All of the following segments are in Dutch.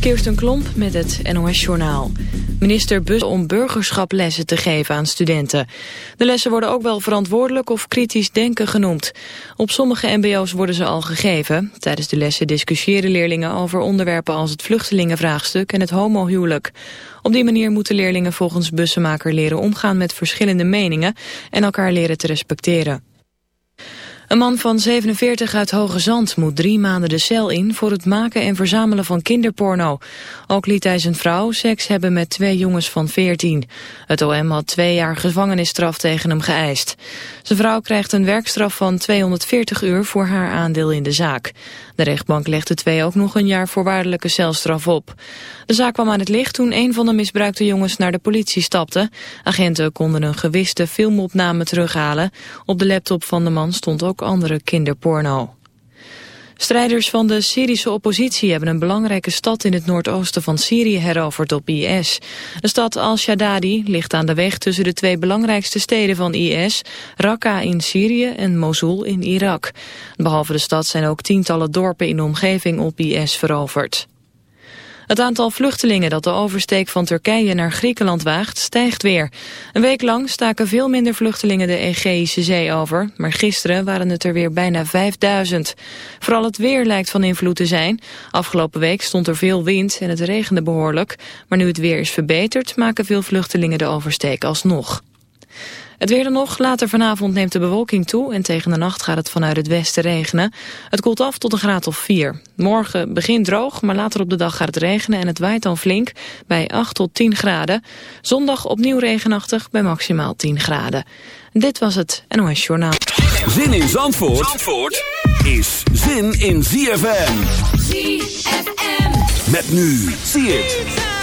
Kirsten Klomp met het NOS-journaal. Minister Bus om burgerschaplessen te geven aan studenten. De lessen worden ook wel verantwoordelijk of kritisch denken genoemd. Op sommige mbo's worden ze al gegeven. Tijdens de lessen discussiëren leerlingen over onderwerpen als het vluchtelingenvraagstuk en het homohuwelijk. Op die manier moeten leerlingen volgens bussenmaker leren omgaan met verschillende meningen en elkaar leren te respecteren. Een man van 47 uit Hoge Zand moet drie maanden de cel in voor het maken en verzamelen van kinderporno. Ook liet hij zijn vrouw seks hebben met twee jongens van 14. Het OM had twee jaar gevangenisstraf tegen hem geëist. Zijn vrouw krijgt een werkstraf van 240 uur voor haar aandeel in de zaak. De rechtbank legde twee ook nog een jaar voorwaardelijke celstraf op. De zaak kwam aan het licht toen een van de misbruikte jongens naar de politie stapte. Agenten konden een gewiste filmopname terughalen. Op de laptop van de man stond ook andere kinderporno. Strijders van de Syrische oppositie hebben een belangrijke stad in het noordoosten van Syrië heroverd op IS. De stad Al-Shaddadi ligt aan de weg tussen de twee belangrijkste steden van IS, Raqqa in Syrië en Mosul in Irak. Behalve de stad zijn ook tientallen dorpen in de omgeving op IS veroverd. Het aantal vluchtelingen dat de oversteek van Turkije naar Griekenland waagt stijgt weer. Een week lang staken veel minder vluchtelingen de Egeïsche Zee over, maar gisteren waren het er weer bijna 5000. Vooral het weer lijkt van invloed te zijn. Afgelopen week stond er veel wind en het regende behoorlijk, maar nu het weer is verbeterd maken veel vluchtelingen de oversteek alsnog. Het weer dan nog. Later vanavond neemt de bewolking toe en tegen de nacht gaat het vanuit het westen regenen. Het koelt af tot een graad of 4. Morgen begint droog, maar later op de dag gaat het regenen en het waait dan flink bij 8 tot 10 graden. Zondag opnieuw regenachtig bij maximaal 10 graden. Dit was het NOS Journaal. Zin in Zandvoort, Zandvoort is zin in ZFM. ZFM. Met nu, zie het.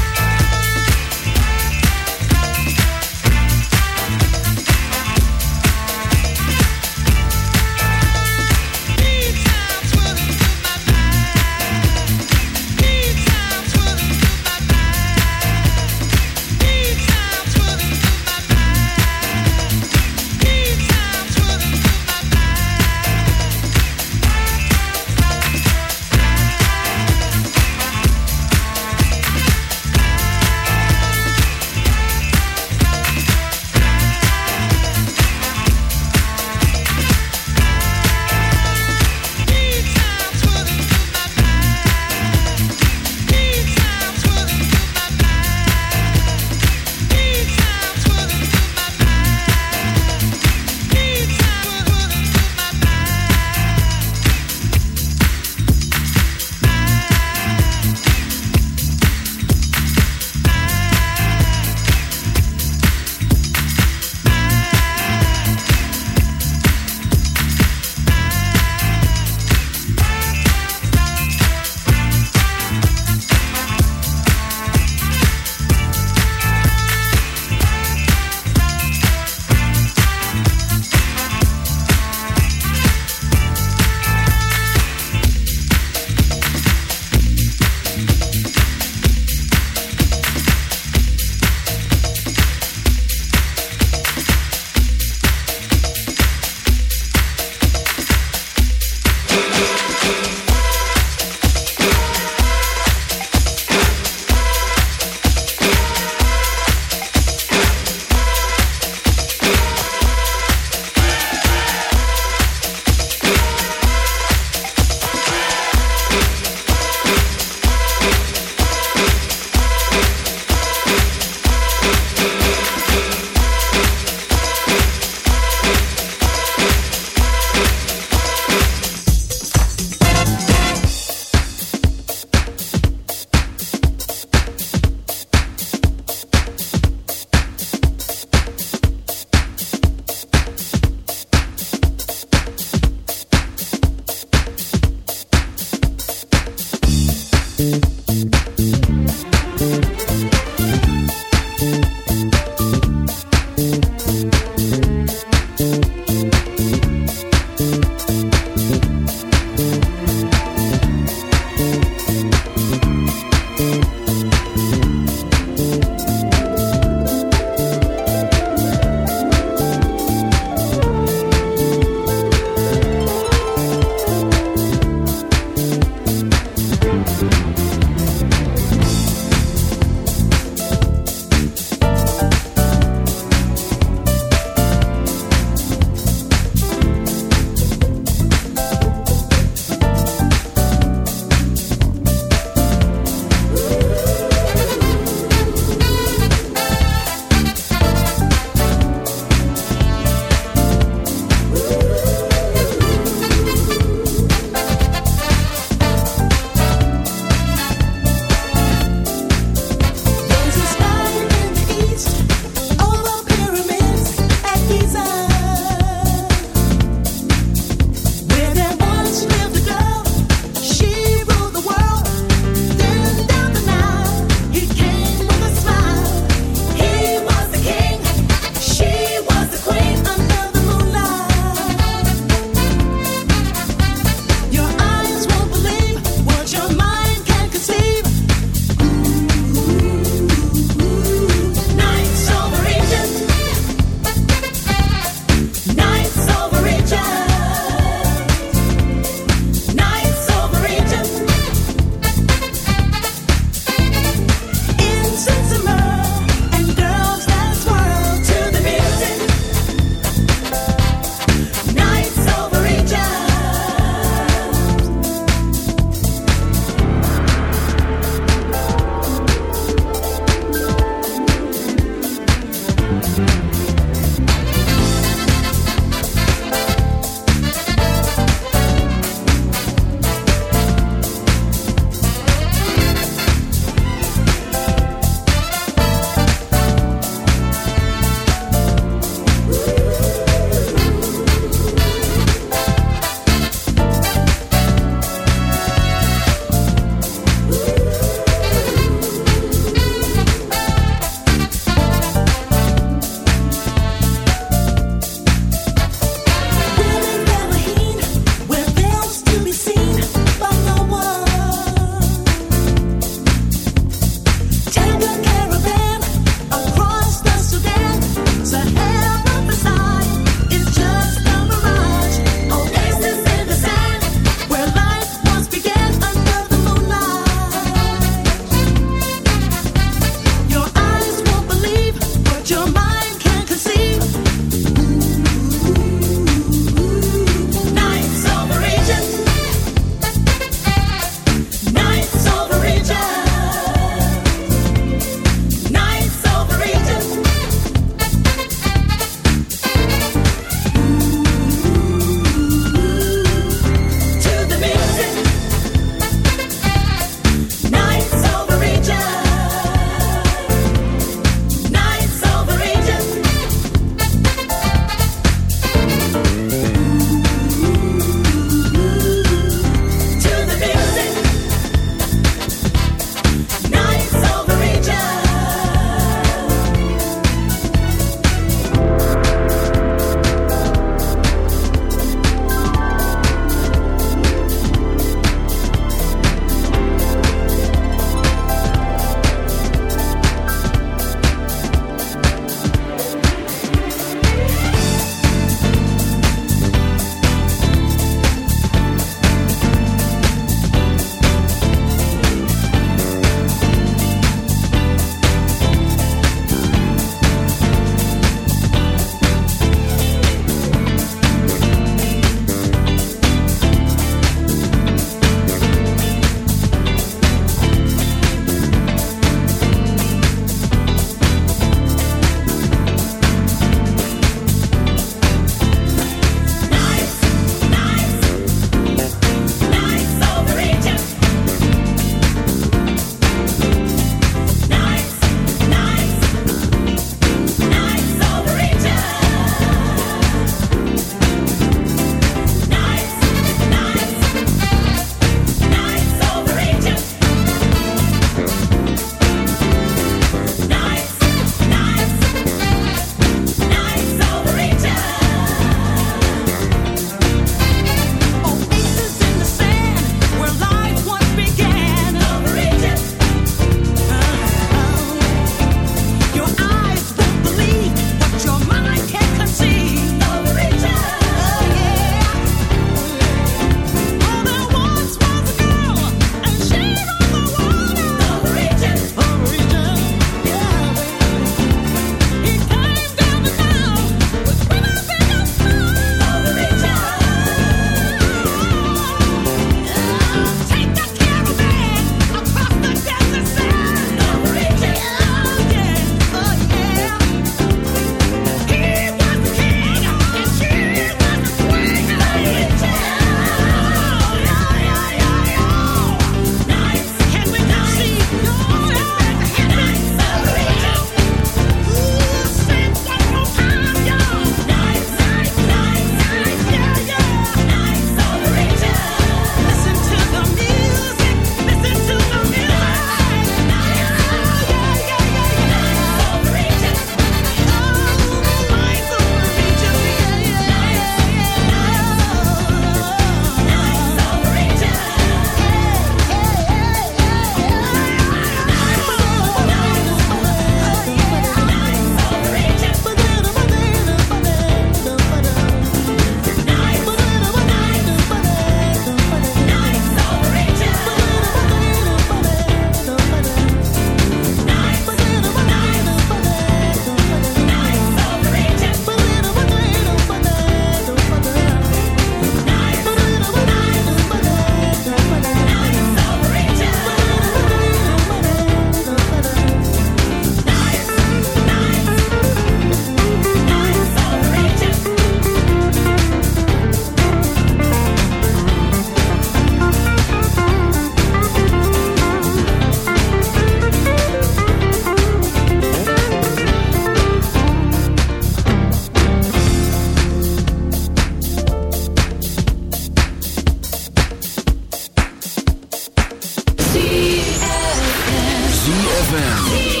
ZFM.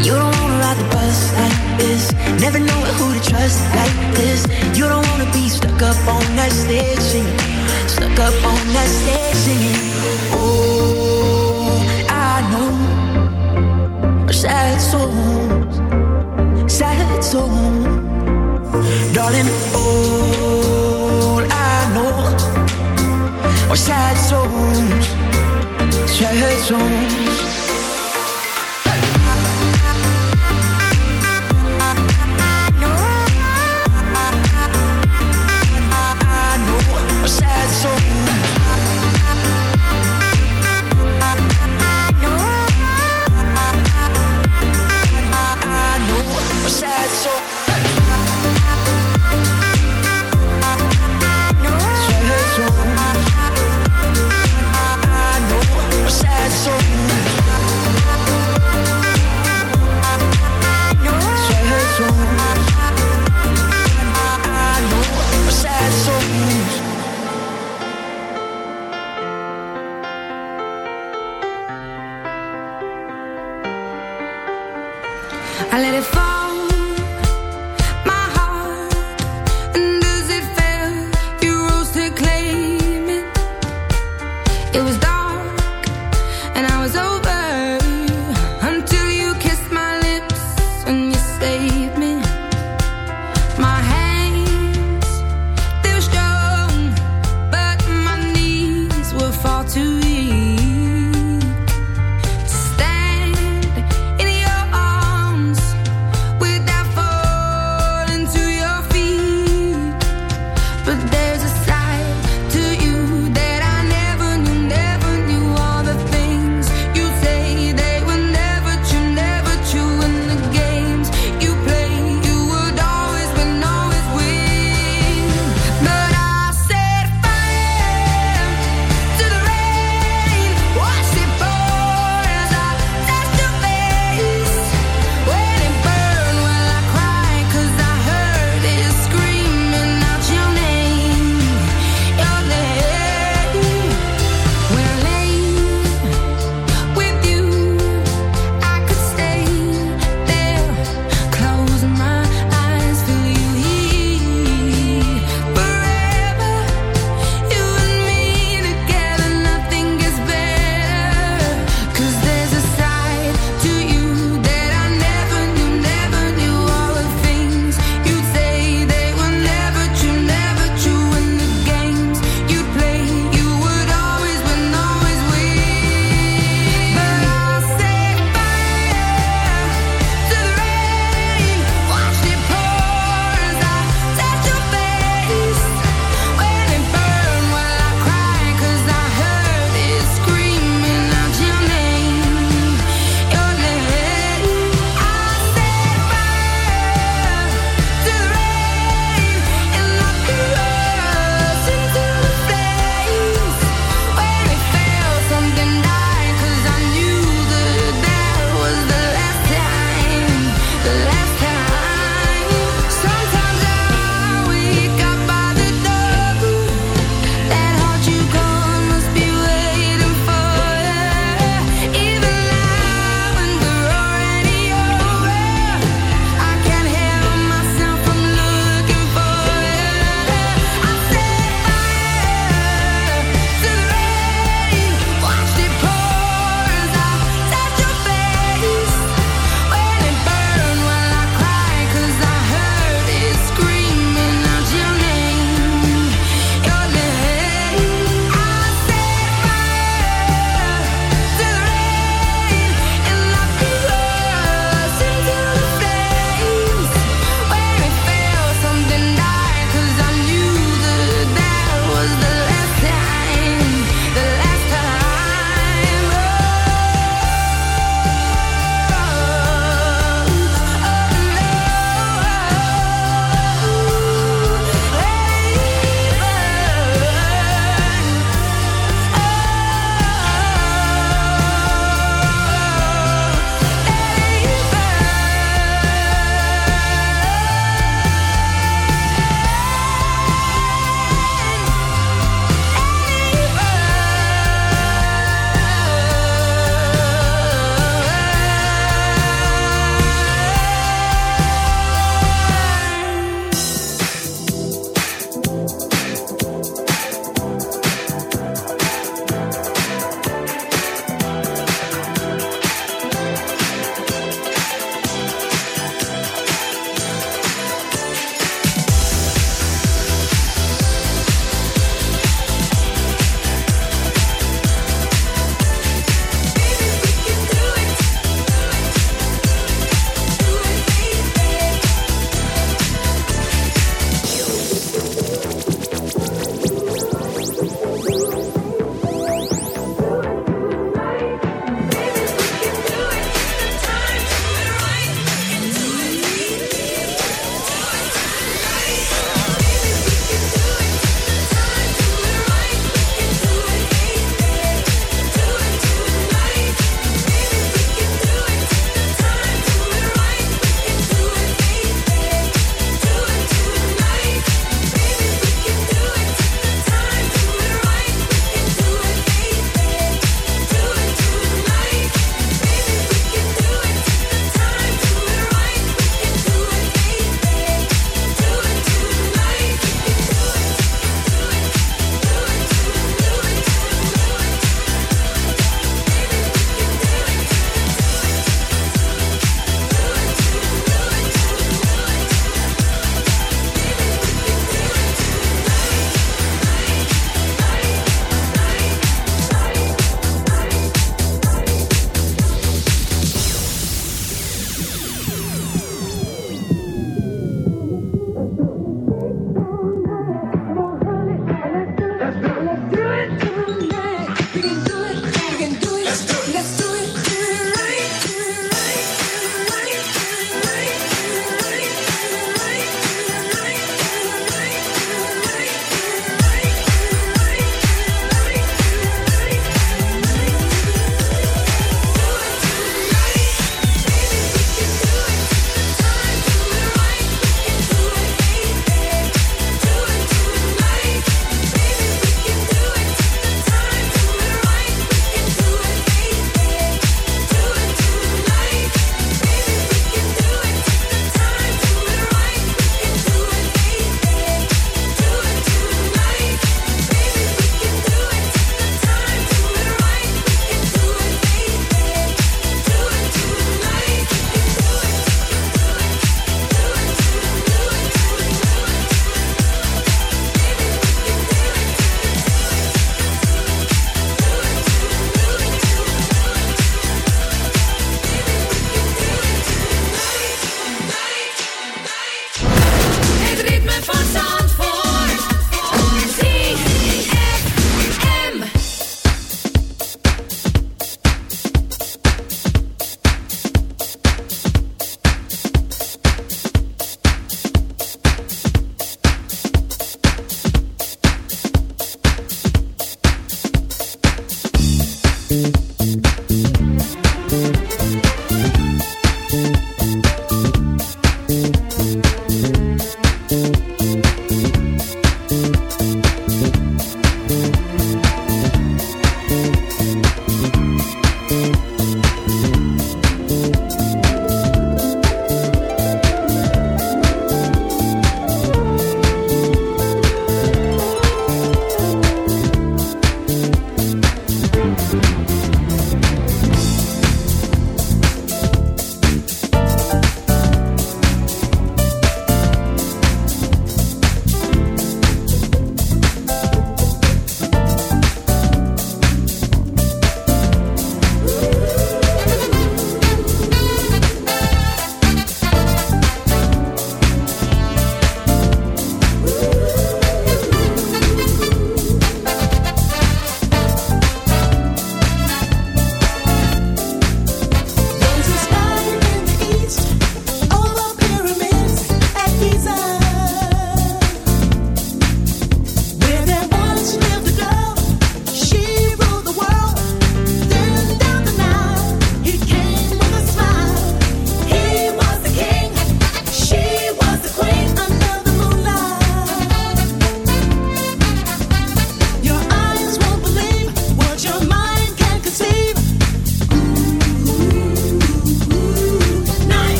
You don't wanna ride the bus like this, never know who to trust like this. You don't wanna be stuck up on that stage singing, stuck up on that stage singing. Oh, I know sad souls, sad souls, darling. All I know are sad souls, sad souls.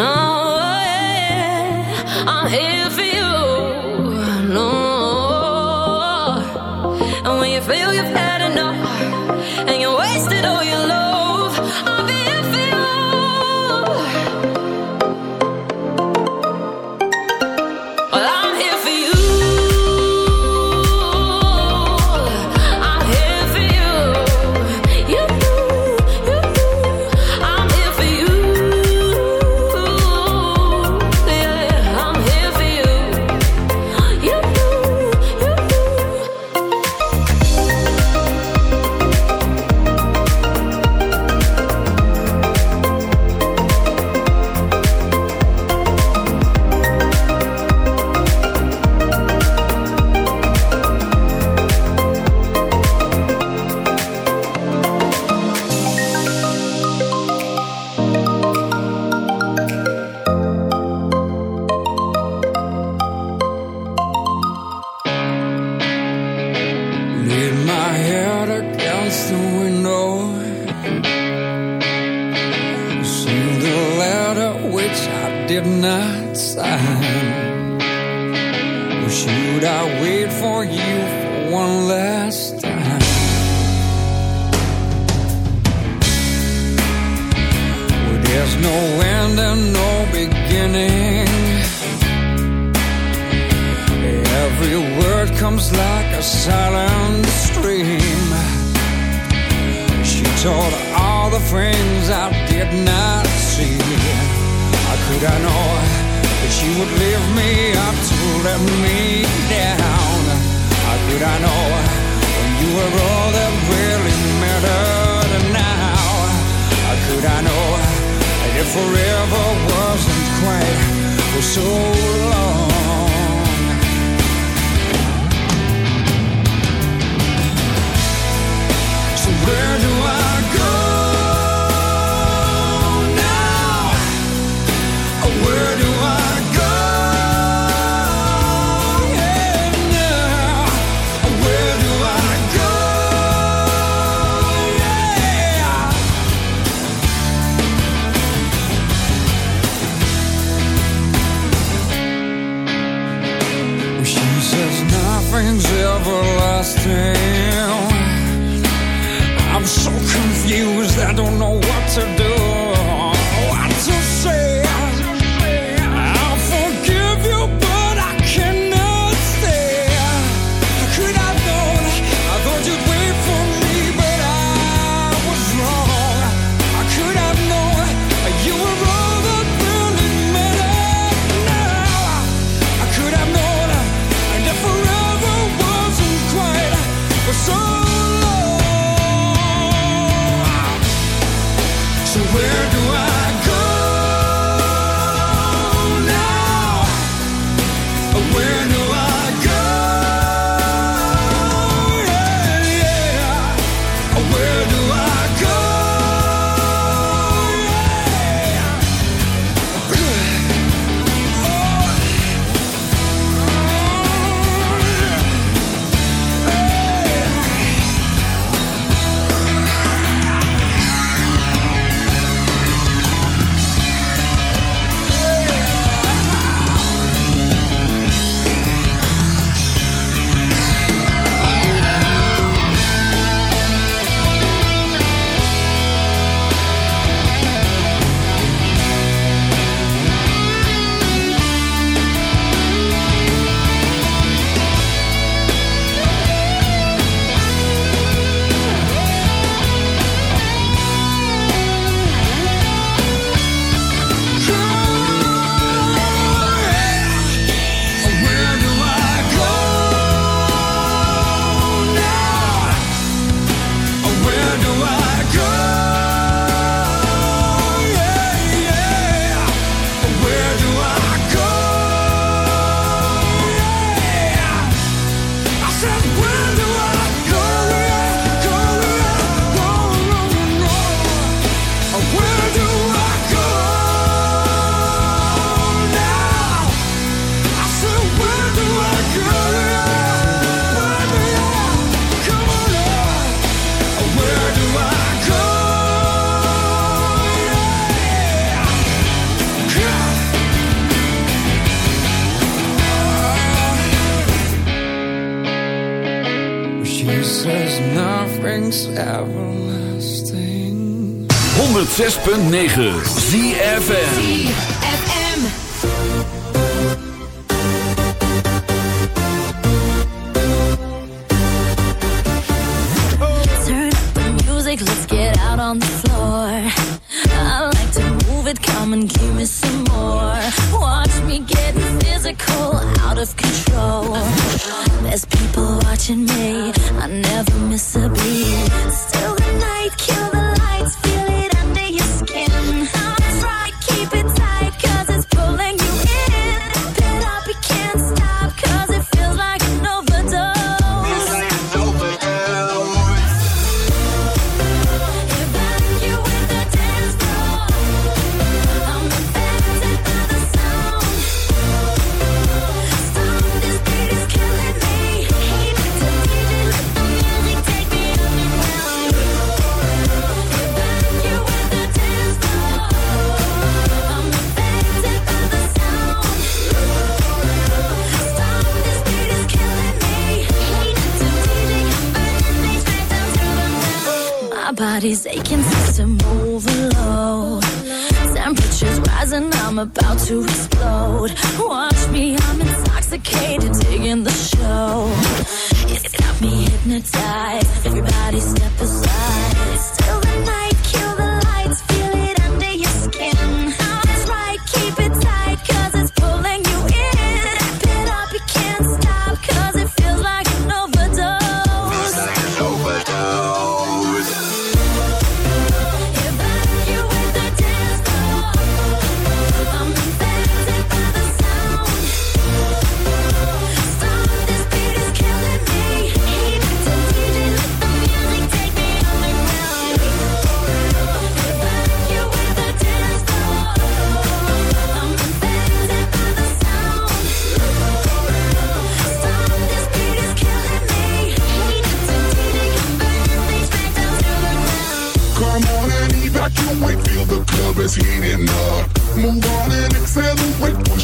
Eh, and when you feel you've had enough, and you wasted all your love, I'll be. never miss a beat. Still the night kills.